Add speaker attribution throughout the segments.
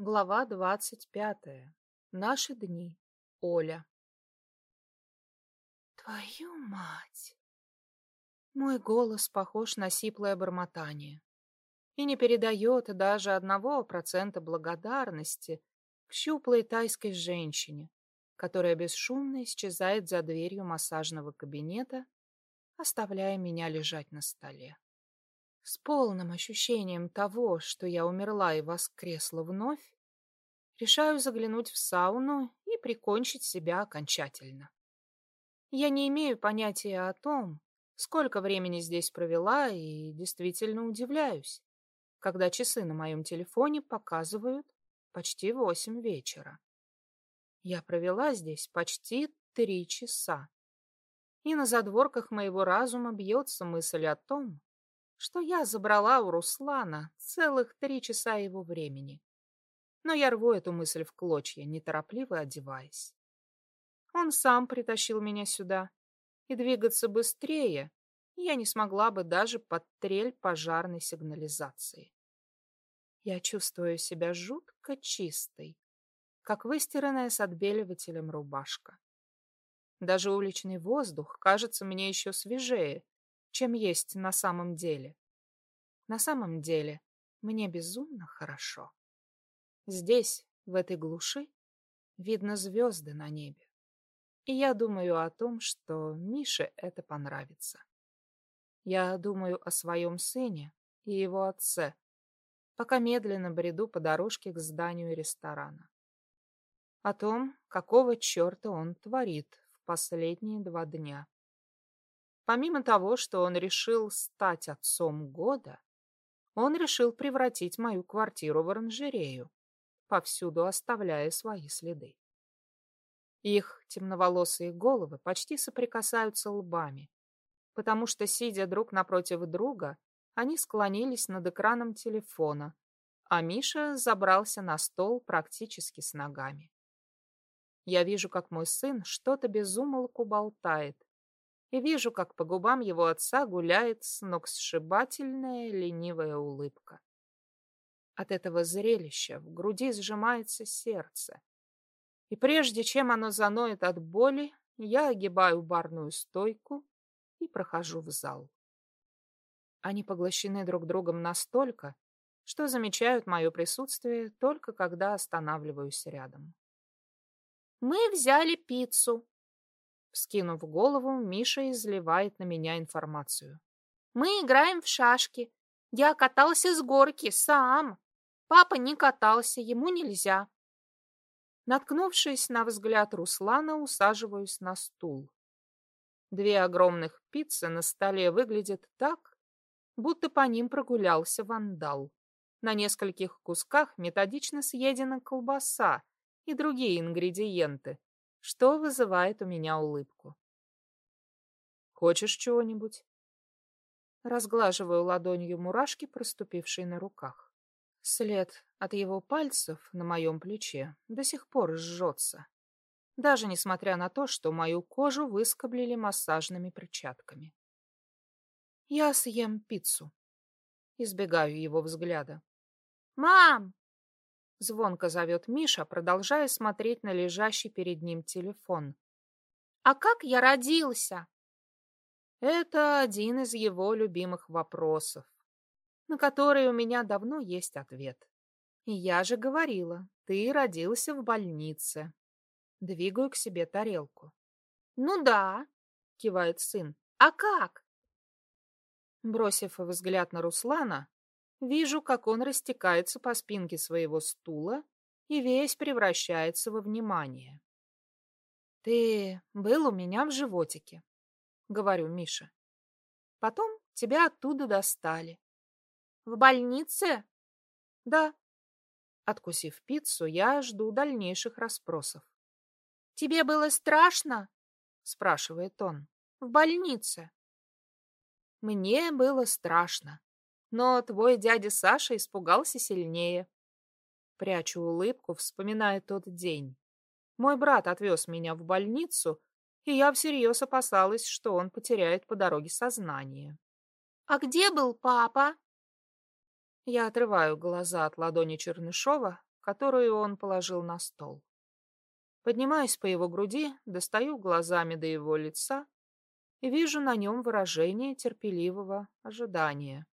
Speaker 1: Глава двадцать пятая. Наши дни. Оля. Твою мать! Мой голос похож на сиплое бормотание и не передает даже одного процента благодарности к щуплой тайской женщине, которая бесшумно исчезает за дверью массажного кабинета, оставляя меня лежать на столе. С полным ощущением того, что я умерла и воскресла вновь, решаю заглянуть в сауну и прикончить себя окончательно. Я не имею понятия о том, сколько времени здесь провела, и действительно удивляюсь, когда часы на моем телефоне показывают почти восемь вечера. Я провела здесь почти три часа. И на задворках моего разума бьется мысль о том, что я забрала у Руслана целых три часа его времени. Но я рву эту мысль в клочья, неторопливо одеваясь. Он сам притащил меня сюда, и двигаться быстрее я не смогла бы даже под трель пожарной сигнализации. Я чувствую себя жутко чистой, как выстиранная с отбеливателем рубашка. Даже уличный воздух кажется мне еще свежее, чем есть на самом деле. На самом деле мне безумно хорошо. Здесь, в этой глуши, видно звезды на небе. И я думаю о том, что Мише это понравится. Я думаю о своем сыне и его отце, пока медленно бреду по дорожке к зданию ресторана. О том, какого черта он творит в последние два дня. Помимо того, что он решил стать отцом года, он решил превратить мою квартиру в оранжерею, повсюду оставляя свои следы. Их темноволосые головы почти соприкасаются лбами, потому что, сидя друг напротив друга, они склонились над экраном телефона, а Миша забрался на стол практически с ногами. Я вижу, как мой сын что-то безумолку болтает, и вижу, как по губам его отца гуляет сногсшибательная ленивая улыбка. От этого зрелища в груди сжимается сердце. И прежде чем оно заноет от боли, я огибаю барную стойку и прохожу в зал. Они поглощены друг другом настолько, что замечают мое присутствие только когда останавливаюсь рядом. «Мы взяли пиццу», Вскинув голову, Миша изливает на меня информацию. «Мы играем в шашки. Я катался с горки, сам. Папа не катался, ему нельзя». Наткнувшись на взгляд Руслана, усаживаюсь на стул. Две огромных пиццы на столе выглядят так, будто по ним прогулялся вандал. На нескольких кусках методично съедена колбаса и другие ингредиенты, что вызывает у меня улыбку. «Хочешь чего-нибудь?» Разглаживаю ладонью мурашки, проступившие на руках. След от его пальцев на моем плече до сих пор жжется, даже несмотря на то, что мою кожу выскоблили массажными перчатками. Я съем пиццу. Избегаю его взгляда. «Мам!» Звонко зовет Миша, продолжая смотреть на лежащий перед ним телефон. «А как я родился?» Это один из его любимых вопросов, на которые у меня давно есть ответ. Я же говорила, ты родился в больнице. Двигаю к себе тарелку. «Ну да», — кивает сын. «А как?» Бросив взгляд на Руслана, Вижу, как он растекается по спинке своего стула и весь превращается во внимание. «Ты был у меня в животике», — говорю Мише. «Потом тебя оттуда достали». «В больнице?» «Да». Откусив пиццу, я жду дальнейших расспросов. «Тебе было страшно?» — спрашивает он. «В больнице?» Мне было страшно но твой дядя Саша испугался сильнее. Прячу улыбку, вспоминая тот день. Мой брат отвез меня в больницу, и я всерьез опасалась, что он потеряет по дороге сознание. «А где был папа?» Я отрываю глаза от ладони Чернышова, которую он положил на стол. Поднимаюсь по его груди, достаю глазами до его лица и вижу на нем выражение терпеливого ожидания.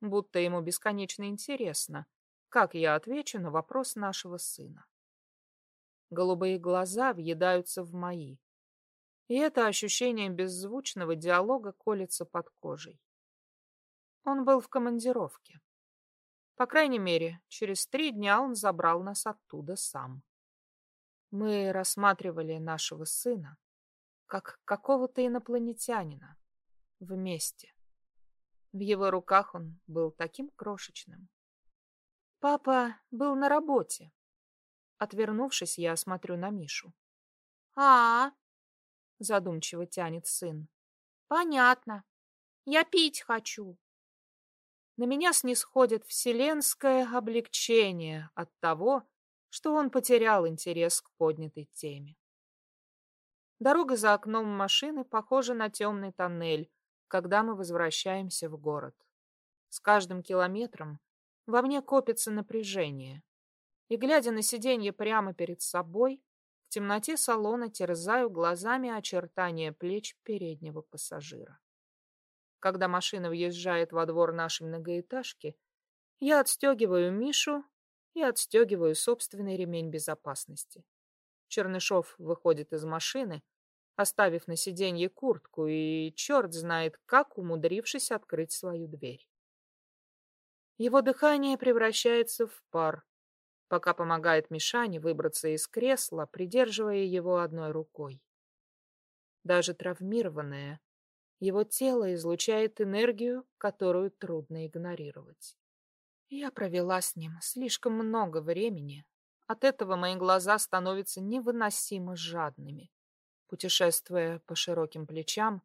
Speaker 1: Будто ему бесконечно интересно, как я отвечу на вопрос нашего сына. Голубые глаза въедаются в мои, и это ощущение беззвучного диалога колется под кожей. Он был в командировке. По крайней мере, через три дня он забрал нас оттуда сам. Мы рассматривали нашего сына как какого-то инопланетянина вместе. В его руках он был таким крошечным. Папа был на работе. Отвернувшись, я смотрю на Мишу.
Speaker 2: А, -а, -а
Speaker 1: задумчиво тянет сын.
Speaker 2: Понятно. Я пить хочу.
Speaker 1: На меня снисходит вселенское облегчение от того, что он потерял интерес к поднятой теме. Дорога за окном машины похожа на темный тоннель, когда мы возвращаемся в город. С каждым километром во мне копится напряжение. И, глядя на сиденье прямо перед собой, в темноте салона терзаю глазами очертания плеч переднего пассажира. Когда машина въезжает во двор нашей многоэтажки, я отстегиваю Мишу и отстегиваю собственный ремень безопасности. Чернышов выходит из машины, оставив на сиденье куртку и черт знает как умудрившись открыть свою дверь. Его дыхание превращается в пар, пока помогает Мишане выбраться из кресла, придерживая его одной рукой. Даже травмированное, его тело излучает энергию, которую трудно игнорировать. Я провела с ним слишком много времени. От этого мои глаза становятся невыносимо жадными, путешествуя по широким плечам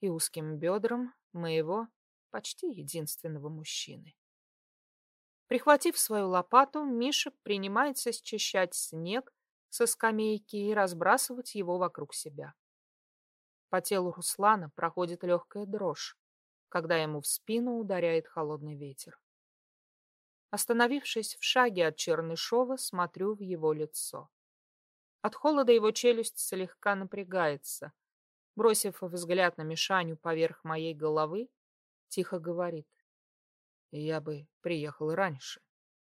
Speaker 1: и узким бедрам моего почти единственного мужчины. Прихватив свою лопату, Миша принимается счищать снег со скамейки и разбрасывать его вокруг себя. По телу Руслана проходит легкая дрожь, когда ему в спину ударяет холодный ветер. Остановившись в шаге от Чернышова, смотрю в его лицо. От холода его челюсть слегка напрягается. Бросив взгляд на Мишаню поверх моей головы, тихо говорит. Я бы приехал раньше,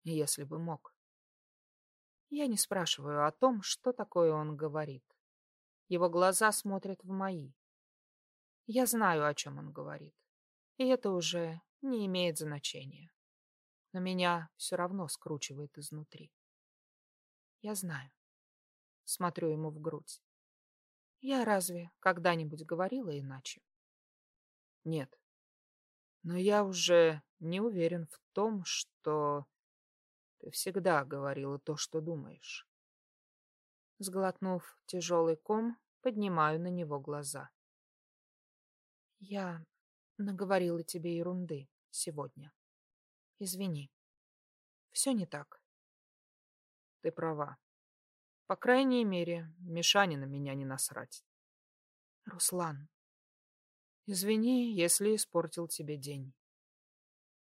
Speaker 1: если бы мог. Я не спрашиваю о том, что такое он говорит. Его глаза смотрят в мои. Я знаю, о чем он говорит. И это уже не имеет значения. Но меня все равно скручивает изнутри. Я знаю. Смотрю ему в грудь. Я разве когда-нибудь говорила иначе? Нет. Но я уже не уверен в том, что ты всегда говорила то, что думаешь. Сглотнув тяжелый ком, поднимаю на него глаза. Я наговорила тебе ерунды сегодня. Извини. Все не так. Ты права. По крайней мере, Мишане на меня не насрать. Руслан, Извини, если испортил тебе день.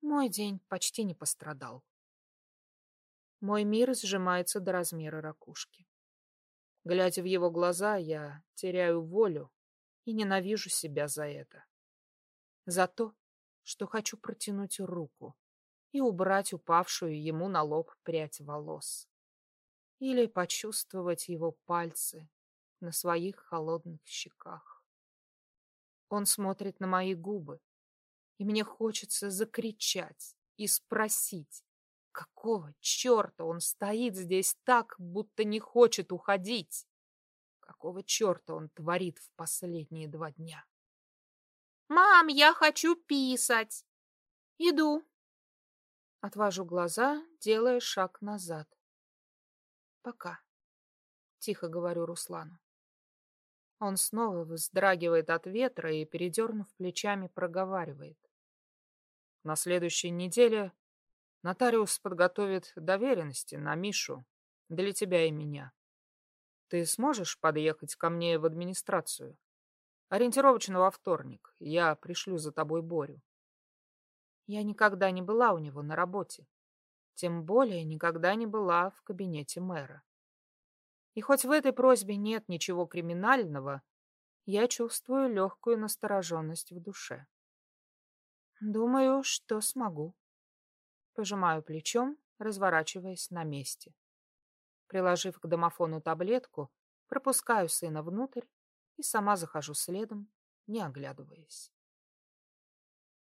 Speaker 1: Мой день почти не пострадал. Мой мир сжимается до размера ракушки. Глядя в его глаза, я теряю волю и ненавижу себя за это. За то, что хочу протянуть руку и убрать упавшую ему на лоб прядь волос. Или почувствовать его пальцы на своих холодных щеках. Он смотрит на мои губы, и мне хочется закричать и спросить, какого черта он стоит здесь так, будто не хочет уходить? Какого черта он творит в последние два дня?
Speaker 2: «Мам, я хочу писать!» «Иду!»
Speaker 1: Отвожу глаза, делая шаг назад. «Пока», — тихо говорю Руслану. Он снова вздрагивает от ветра и, передернув плечами, проговаривает. На следующей неделе нотариус подготовит доверенности на Мишу для тебя и меня. Ты сможешь подъехать ко мне в администрацию? Ориентировочно во вторник. Я пришлю за тобой Борю. Я никогда не была у него на работе. Тем более никогда не была в кабинете мэра. И хоть в этой просьбе нет ничего криминального, я чувствую легкую настороженность в душе. Думаю, что смогу. Пожимаю плечом, разворачиваясь на месте. Приложив к домофону таблетку, пропускаю сына внутрь и сама захожу следом, не оглядываясь.